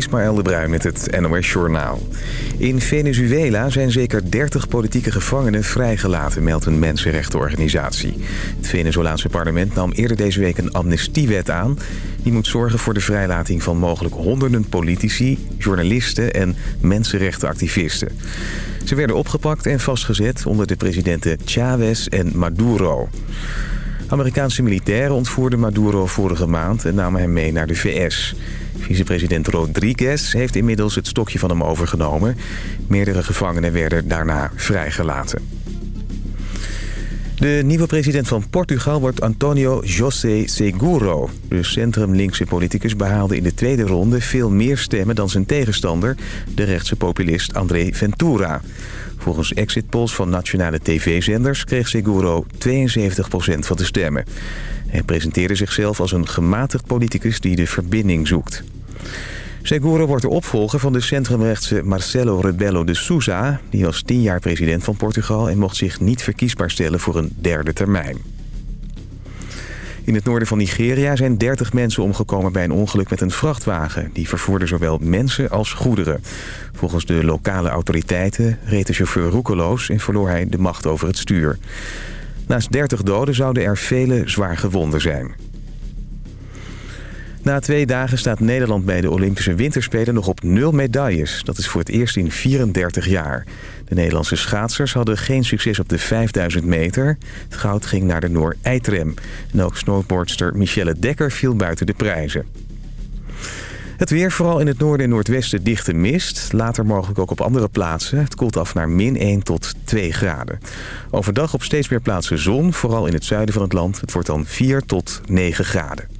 Ismaël de Bruin met het NOS Journaal. In Venezuela zijn zeker 30 politieke gevangenen vrijgelaten, meldt een mensenrechtenorganisatie. Het Venezolaanse parlement nam eerder deze week een amnestiewet aan. Die moet zorgen voor de vrijlating van mogelijk honderden politici, journalisten en mensenrechtenactivisten. Ze werden opgepakt en vastgezet onder de presidenten Chavez en Maduro. Amerikaanse militairen ontvoerden Maduro vorige maand en namen hem mee naar de VS. Vicepresident Rodriguez heeft inmiddels het stokje van hem overgenomen. Meerdere gevangenen werden daarna vrijgelaten. De nieuwe president van Portugal wordt Antonio José Seguro. De centrum-linkse politicus behaalde in de tweede ronde veel meer stemmen dan zijn tegenstander, de rechtse populist André Ventura. Volgens exit polls van nationale tv-zenders kreeg Seguro 72% van de stemmen. Hij presenteerde zichzelf als een gematigd politicus die de verbinding zoekt. Seguro wordt de opvolger van de centrumrechtse Marcelo Rebelo de Sousa. Die was tien jaar president van Portugal en mocht zich niet verkiesbaar stellen voor een derde termijn. In het noorden van Nigeria zijn 30 mensen omgekomen bij een ongeluk met een vrachtwagen. Die vervoerde zowel mensen als goederen. Volgens de lokale autoriteiten reed de chauffeur roekeloos en verloor hij de macht over het stuur. Naast 30 doden zouden er vele zwaar gewonden zijn. Na twee dagen staat Nederland bij de Olympische Winterspelen nog op nul medailles. Dat is voor het eerst in 34 jaar. De Nederlandse schaatsers hadden geen succes op de 5000 meter. Het goud ging naar de Noor Eitrem. En ook snowboardster Michelle Dekker viel buiten de prijzen. Het weer, vooral in het noorden en noordwesten, dichte mist. Later mogelijk ook op andere plaatsen. Het koelt af naar min 1 tot 2 graden. Overdag op steeds meer plaatsen zon, vooral in het zuiden van het land. Het wordt dan 4 tot 9 graden.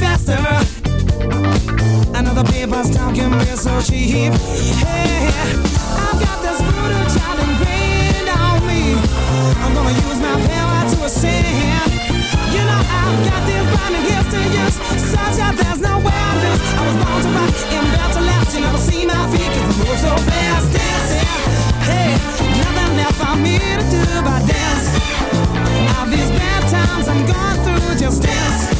faster. Another paper's talking me so cheap. Hey, I've got this brutal child ingrained on me. I'm gonna use my power to ascend. You know I've got this blinding gifts to use, such that there's no way I lose. I was born to rock and built to last. You never see my feet 'cause I move so fast dancing. Hey, nothing left for me to do but dance. All these bad times I'm going through, just dance.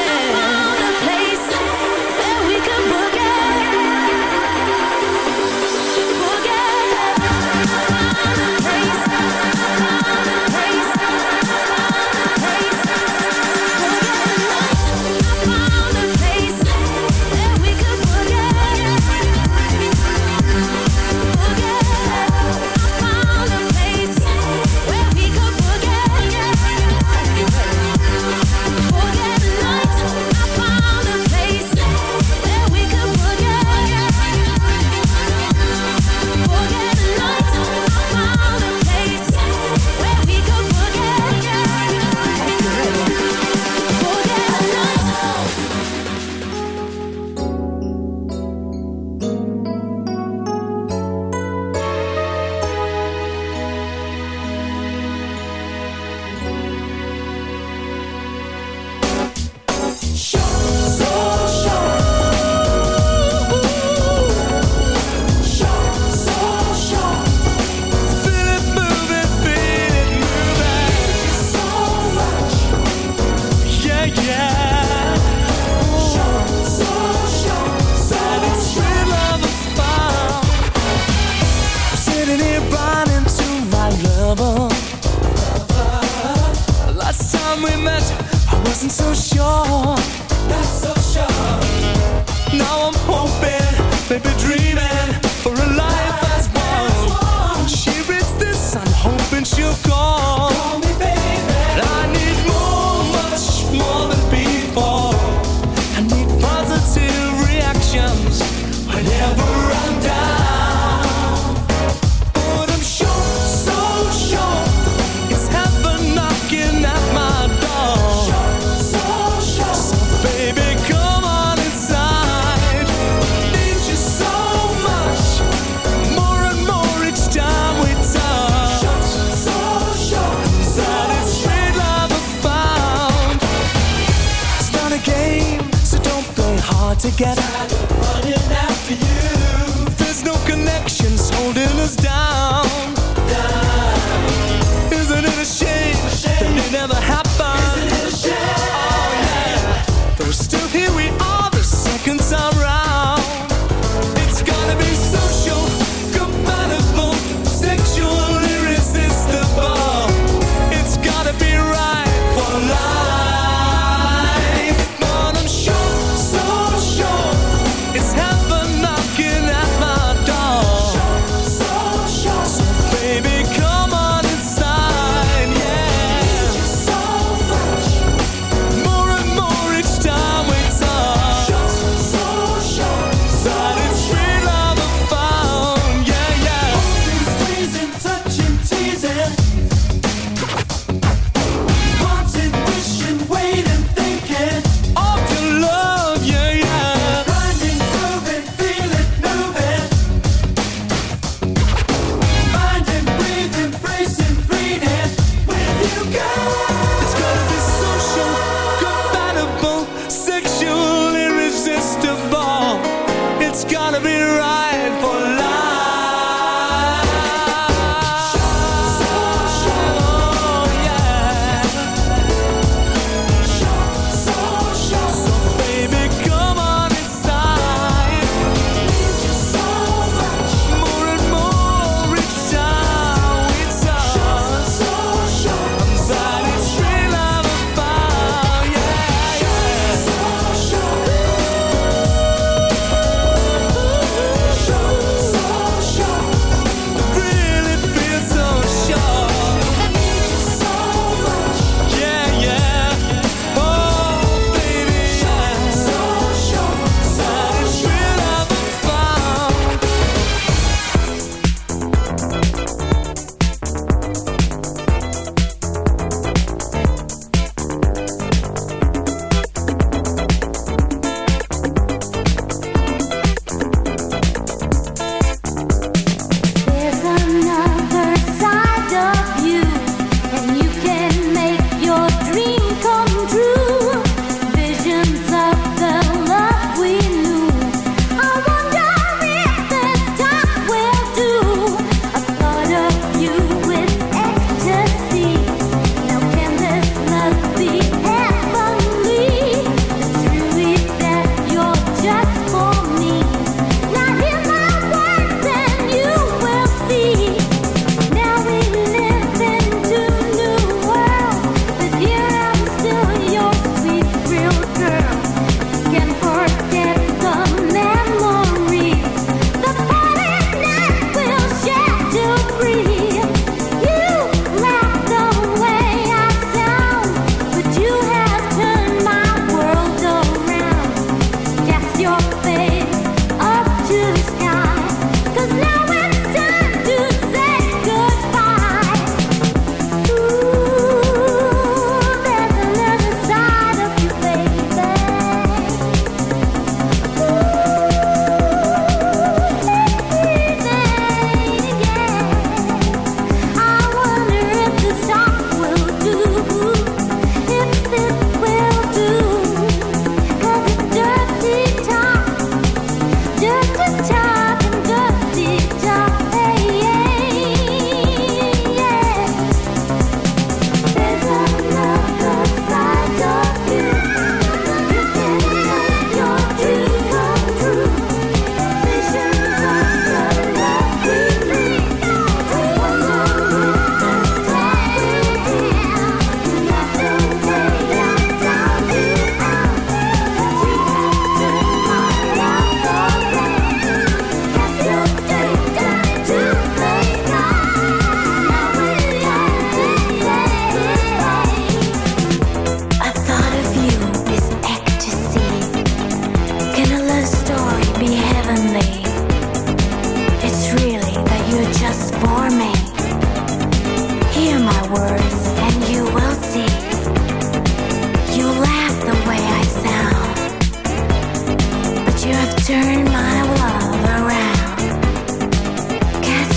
so sure. Not so sure. Now I'm hoping.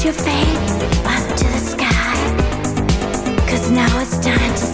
your fate up to the sky. Cause now it's time to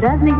разные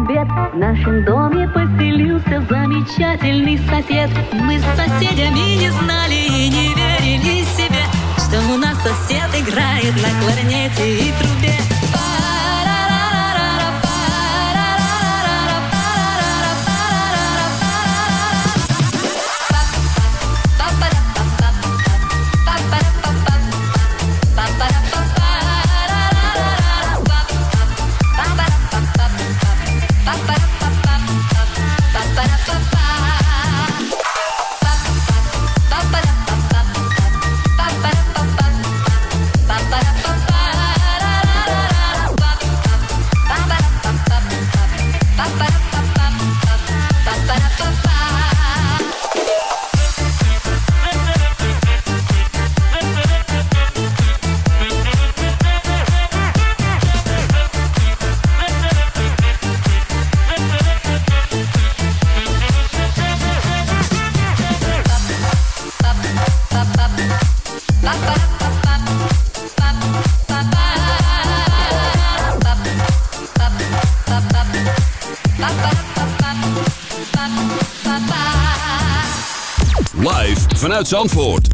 uit Zandvoort.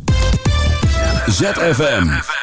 ZFM.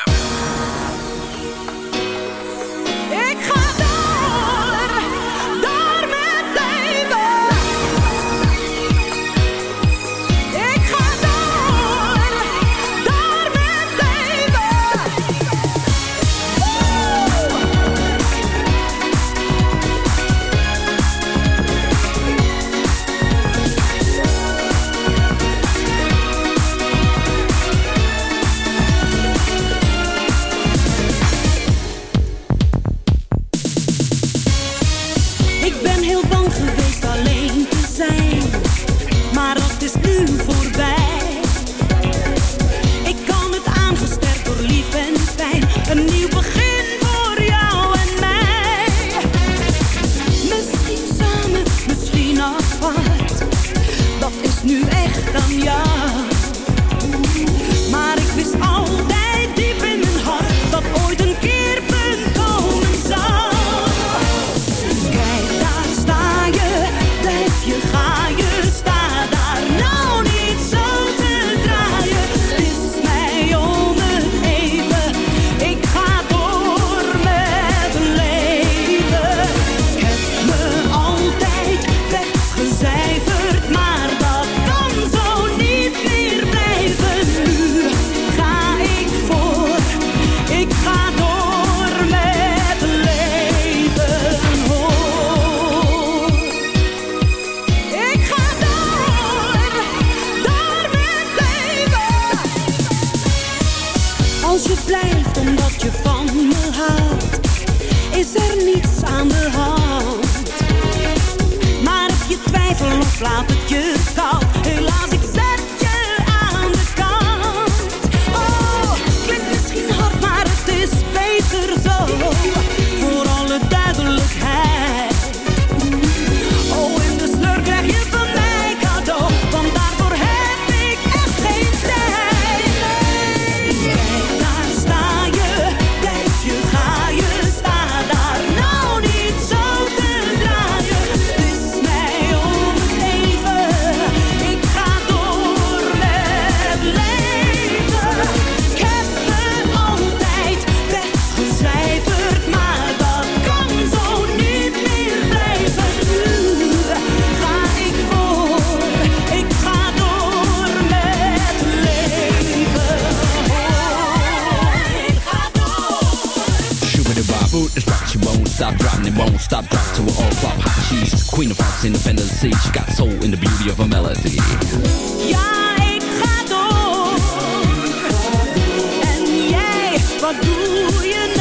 Do you?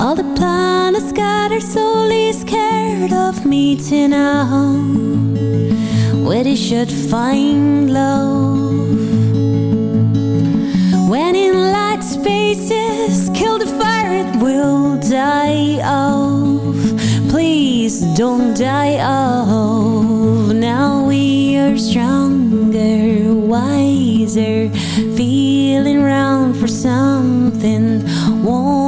All the planets scattered, slowly scared of meeting out Where they should find love. When in light spaces, kill the fire, it will die off. Please don't die off. Now we are stronger, wiser. Feeling round for something warm.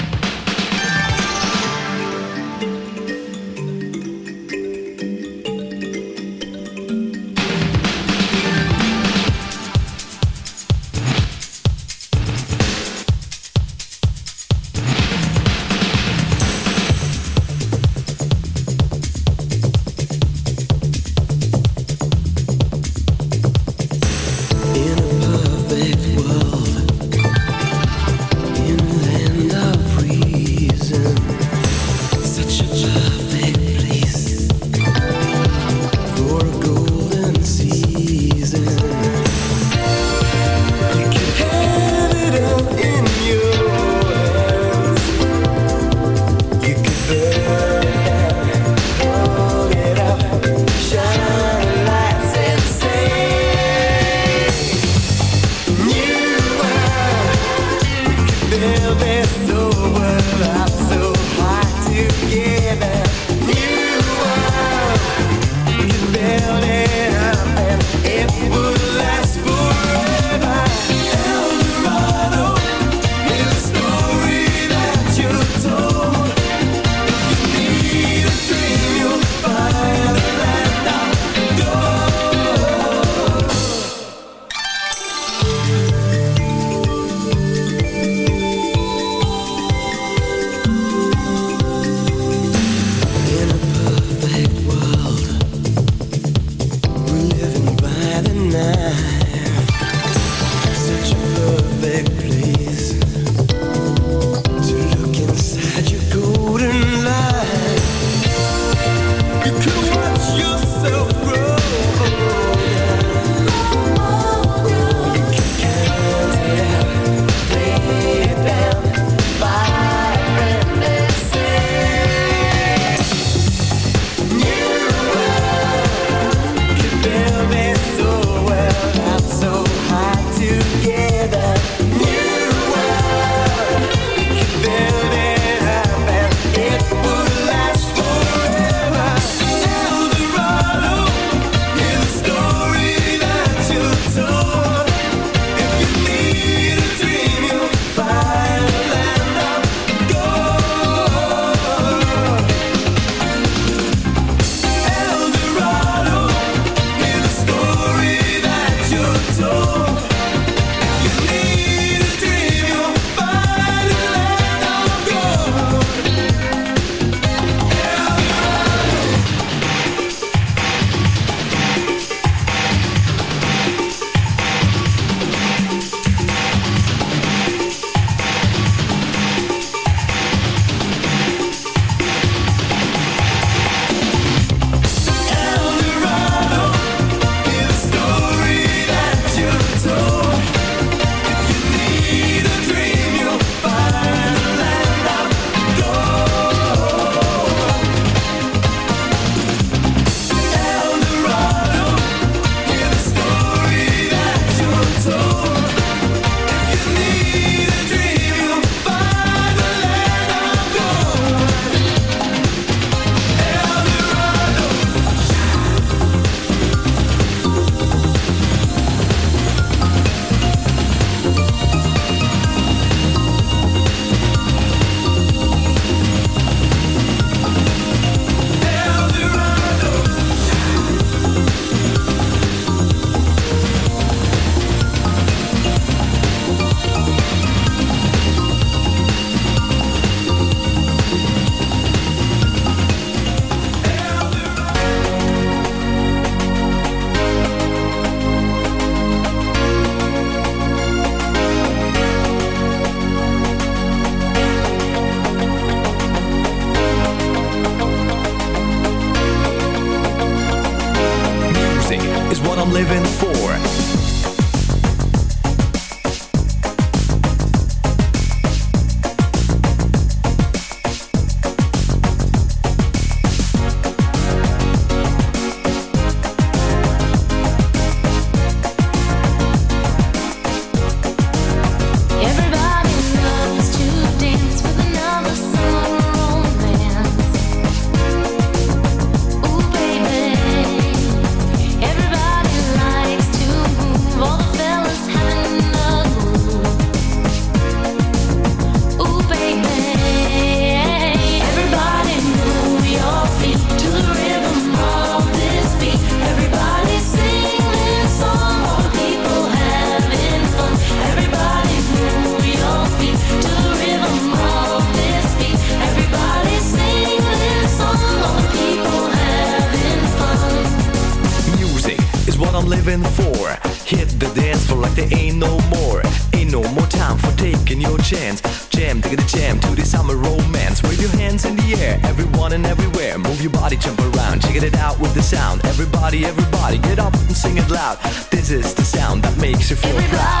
sing it loud. This is the sound that makes you feel proud.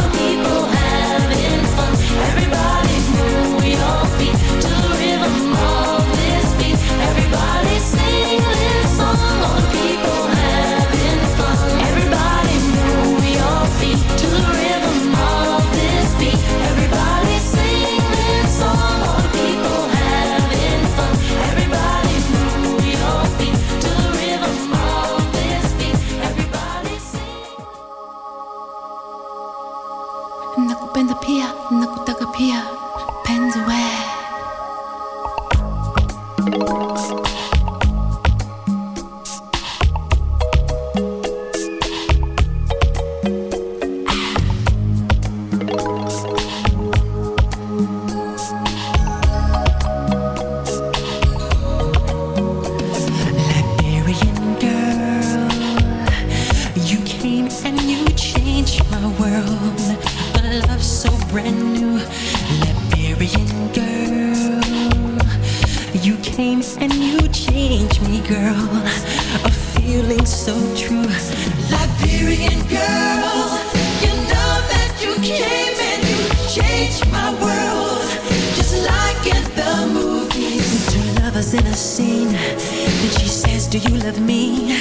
in a scene. Then she says, Do you love me?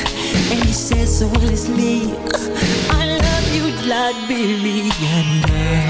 And he says, So will it's Lee. I love you, Lord Billy. And I